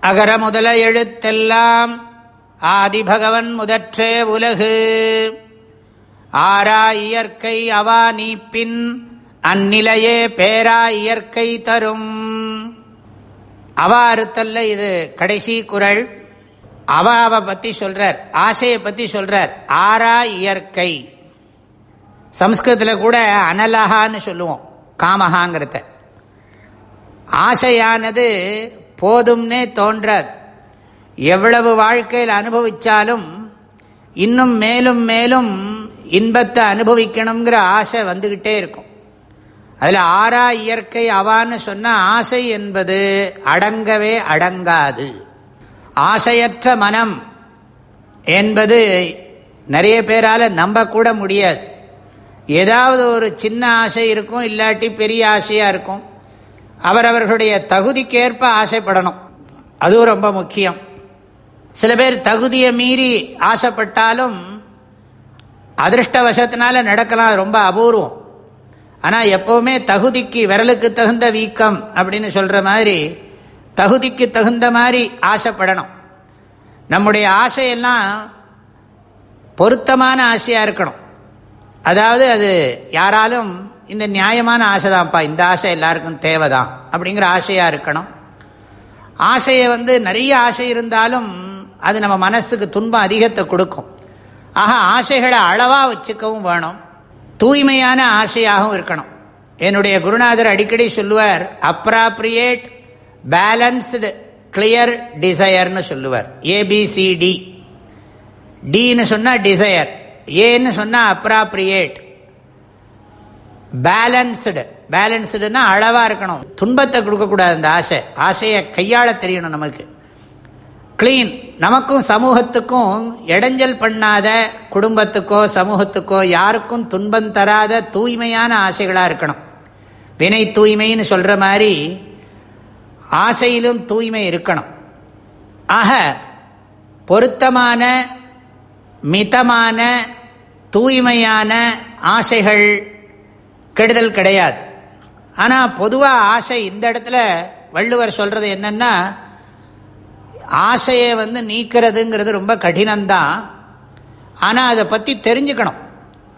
அகர முதல எழுத்தெல்லாம் ஆதிபகவன் முதற்றே உலகு. ஆரா இயற்கை அவா நீப்பின் அந்நிலையே பேரா இயற்கை தரும். அவா அறுத்தல்ல இது கடைசி குரல். அவாவை பற்றி சொல்றார் ஆசையை பற்றி சொல்றார். ஆரா இயற்கை. சம்ஸ்கிருதத்தில் கூட அனலகான்னு சொல்லுவோம் காமஹாங்கிறத. ஆசையானது போதும்னே தோன்றாது எவ்வளவு வாழ்க்கையில் அனுபவித்தாலும் இன்னும் மேலும் மேலும் இன்பத்தை அனுபவிக்கணுங்கிற ஆசை வந்துக்கிட்டே இருக்கும். அதில் ஆறா இயற்கை அவான்னு சொன்ன ஆசை என்பது அடங்கவே அடங்காது. ஆசையற்ற மனம் என்பது நிறைய பேரால் நம்பக்கூட முடியாது. ஏதாவது ஒரு சின்ன ஆசை இருக்கும் இல்லாட்டி பெரிய ஆசையாக இருக்கும். அவரவர்களுடைய தகுதிக்கேற்ப ஆசைப்படணும். அதுவும் ரொம்ப முக்கியம். சில பேர் தகுதியை மீறி ஆசைப்பட்டாலும் அதிர்ஷ்டவசத்தினால நடக்கலாம் ரொம்ப அபூர்வம். ஆனால் எப்போவுமே தகுதிக்கு விரலுக்கு தகுந்த வீக்கம் அப்படின்னு சொல்கிற மாதிரி தகுதிக்கு தகுந்த மாதிரி ஆசைப்படணும். நம்முடைய ஆசையெல்லாம் பொருத்தமான ஆசையாக இருக்கணும். அதாவது அது யாராலும் இந்த நியாயமான ஆசை தான்ப்பா இந்த ஆசை எல்லாருக்கும் தேவைதான் அப்படிங்கிற ஆசையாக இருக்கணும். ஆசையை வந்து நிறைய ஆசை இருந்தாலும் அது நம்ம மனசுக்கு துன்பம் அதிகத்தை கொடுக்கும். ஆக ஆசைகளை அளவாக வச்சுக்கவும் வேணும். தூய்மையான ஆசையாகவும் இருக்கணும். என்னுடைய குருநாதர் அடிக்கடி சொல்லுவார் அப்ராப்ரியேட் பேலன்ஸ்டு கிளியர் டிசையர்னு சொல்லுவார். ஏபிசிடி டின்னு சொன்னால் டிசையர் ஏன்னு சொன்னால் அப்ராப்ரியேட் பேலன்ஸ்டு பேலன்ஸ்டுனா அளவாக இருக்கணும். துன்பத்தை கொடுக்கக்கூடாது அந்த ஆசை. ஆசையை கையாள தெரியணும் நமக்கு. கிளீன் நமக்கும் சமூகத்துக்கும் இடைஞ்சல் பண்ணாத குடும்பத்துக்கோ சமூகத்துக்கோ யாருக்கும் துன்பம் தராத தூய்மையான ஆசைகளாக இருக்கணும். வினை தூய்மைன்னு சொல்கிற மாதிரி ஆசையிலும் தூய்மை இருக்கணும். ஆக பொருத்தமான மிதமான தூய்மையான ஆசைகள் கெடுதல் கிடையாது. ஆனால் பொதுவாக ஆசை இந்த இடத்துல வள்ளுவர் சொல்கிறது என்னென்னா ஆசையை வந்து நீக்கிறதுங்கிறது ரொம்ப கடினம்தான். ஆனால் அதை பற்றி தெரிஞ்சுக்கணும்.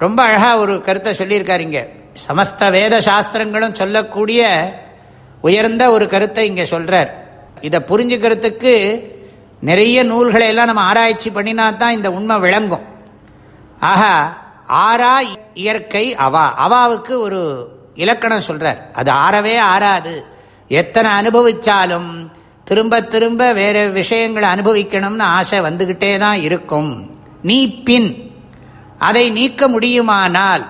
ரொம்ப அழகாக ஒரு கருத்தை சொல்லியிருக்காரு இங்கே. சமஸ்த வேத சாஸ்திரங்களும் சொல்லக்கூடிய உயர்ந்த ஒரு கருத்தை இங்கே சொல்கிறார் இதை புரிஞ்சுக்கிறதுக்கு நிறைய நூல்களை எல்லாம் நம்ம ஆராய்ச்சி பண்ணினா தான் இந்த உண்மை விளங்கும். ஆகா ஆறா இயற்கை அவா. அவாவுக்கு ஒரு இலக்கணம் சொல்றார். அது ஆறவே ஆறாது. எத்தனை அனுபவிச்சாலும் திரும்ப திரும்ப வேற விஷயங்களை அனுபவிக்கணும்னு ஆசை வந்துகிட்டே தான் இருக்கும். நீ பின். அதை நீக்க முடியுமானால்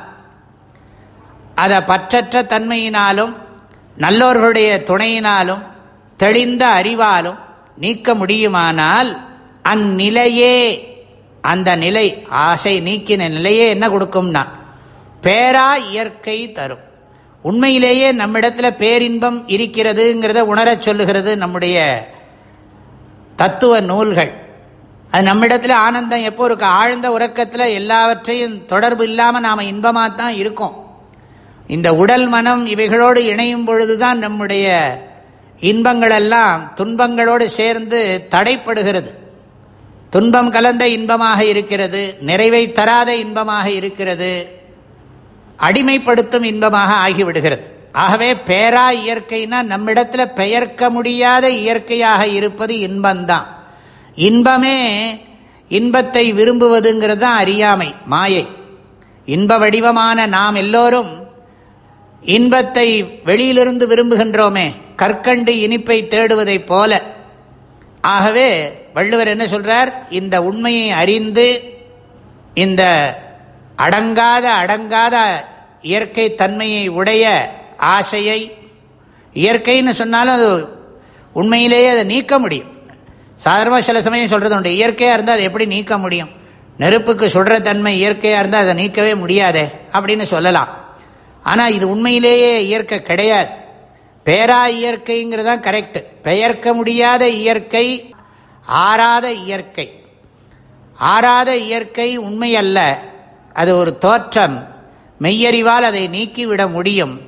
அதை பற்றற்ற தன்மையினாலும் நல்லோர்களுடைய துணையினாலும் தெளிந்த அறிவாலும் நீக்க முடியுமானால் அந்நிலையே அந்த நிலை ஆசை நீக்கின நிலையே என்ன கொடுக்கும்னா பேரா இயற்கை தரும். உண்மையிலேயே நம்மிடத்தில் பேரின்பம் இருக்கிறதுங்கிறத உணரச் சொல்லுகிறது நம்முடைய தத்துவ நூல்கள். அது நம்மிடத்தில் ஆனந்தம் எப்போ இருக்கு? ஆழ்ந்த உறக்கத்தில் எல்லாவற்றையும் தொடர்பு இல்லாமல் நாம் இன்பமாக தான் இருக்கோம். இந்த உடல் மனம் இவைகளோடு இணையும் பொழுது தான் நம்முடைய இன்பங்களெல்லாம் துன்பங்களோடு சேர்ந்து தடைப்படுகிறது. துன்பம் கலந்த இன்பமாக இருக்கிறது நிறைவை தராத இன்பமாக இருக்கிறது அடிமைப்படுத்தும் இன்பமாக ஆகிவிடுகிறது. ஆகவே பேரா இயற்கைனா நம்மிடத்தில் பெயர்க்க முடியாத இயற்கையாக இருப்பது இன்பம்தான். இன்பமே இன்பத்தை விரும்புவதுங்கிறது தான் அறியாமை மாயை. இன்ப வடிவமான நாம் எல்லோரும் இன்பத்தை வெளியிலிருந்து விரும்புகின்றோமே கற்கண்டு இனிப்பை தேடுவதைப் போல. ஆகவே வள்ளுவர் என்ன சொல்றார்? இந்த உண்மையை அறிந்து இந்த அடங்காத அடங்காத இயற்கை தன்மையை உடைய ஆசையை இயற்கைன்னு சொன்னாலும் அது உண்மையிலேயே அதை நீக்க முடியும். சாதாரணமாக சில சமயம் சொல்கிறது உண்டு இயற்கையாக இருந்தால் அதை எப்படி நீக்க முடியும்? நெருப்புக்கு சுடுற தன்மை இயற்கையாக இருந்தால் அதை நீக்கவே முடியாதே அப்படின்னு சொல்லலாம். ஆனால் இது உண்மையிலேயே இயற்கை கிடையாது. பேரா இயற்கைங்கிறது தான் கரெக்டு பெயர்க்க முடியாத இயற்கை ஆறாத இயற்கை. ஆறாத இயற்கை உண்மை அல்ல அது ஒரு தோற்றம். மெய்யறிவால் அதை நீக்கிவிட முடியும்.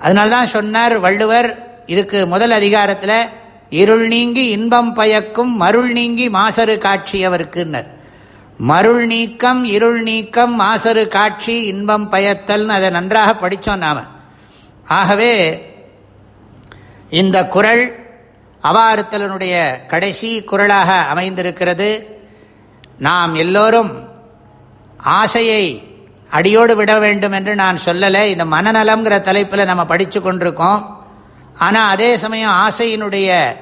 அதனால்தான் சொன்னார் வள்ளுவர் இதுக்கு முதல் அதிகாரத்தில் இருள் நீங்கி இன்பம் பயக்கும் மருள் நீங்கி மாசரு காட்சியவர்க்குன்னர். மருள் நீக்கம் இருள் நீக்கம் மாசரு காட்சி இன்பம் பயத்தல்னு அதை நன்றாக படித்தோம் நாம். ஆகவே இந்த குரல் அவாறுத்தலனுடைய கடைசி குரலாக அமைந்திருக்கிறது. நாம் எல்லோரும் ஆசையை அடியோடு விட வேண்டும் என்று நான் சொல்லலை. இந்த மனநலம்ங்கிற தலைப்பில் நம்ம படித்து கொண்டிருக்கோம். ஆனால் அதே சமயம் ஆசையினுடைய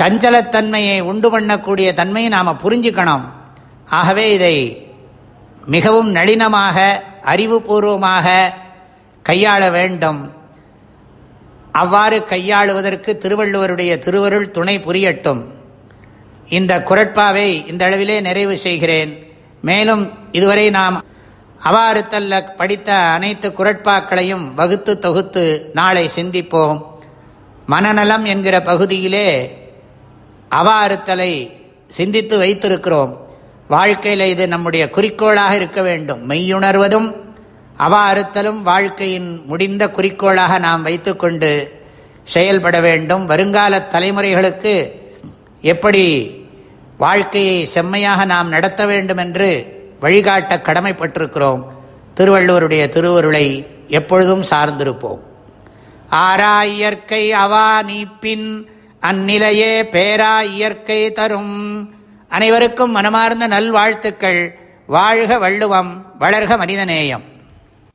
சஞ்சலத்தன்மையை உண்டு பண்ணக்கூடிய தன்மையை நாம் புரிஞ்சுக்கணும். ஆகவே இதை மிகவும் நளினமாக அறிவுபூர்வமாக கையாள வேண்டும். அவ்வாறு கையாளுவதற்கு திருவள்ளுவருடைய திருவருள் துணை புரியட்டும். இந்த குரட்பாவை இந்த அளவிலே நிறைவு செய்கிறேன். மேலும் இதுவரை நாம் அவாறுத்தல்ல படித்த அனைத்து குரட்பாக்களையும் வகுத்து தொகுத்து நாளை சிந்திப்போம். மனநலம் என்கிற பகுதியிலே அவாறுத்தலை சிந்தித்து வைத்திருக்கிறோம். வாழ்க்கையில் இது நம்முடைய குறிக்கோளாக இருக்க வேண்டும். மெய்யுணர்வதும் அவா அறுத்தலும் வாழ்க்கையின் முடிந்த குறிக்கோளாக நாம் வைத்துக்கொண்டு செயல்பட வேண்டும். வருங்கால தலைமுறைகளுக்கு எப்படி வாழ்க்கையை செம்மையாக நாம் நடத்த வேண்டும் என்று வழிகாட்ட கடமைப்பட்டிருக்கிறோம். திருவள்ளுவருடைய திருவருளை எப்பொழுதும் சார்ந்திருப்போம். ஆரா இயற்கை அவா நீப்பின் அந்நிலையே பேரா இயற்கை தரும். அனைவருக்கும் மனமார்ந்த நல்வாழ்த்துக்கள். வாழ்க வள்ளுவம் வளர்க மனிதநேயம்.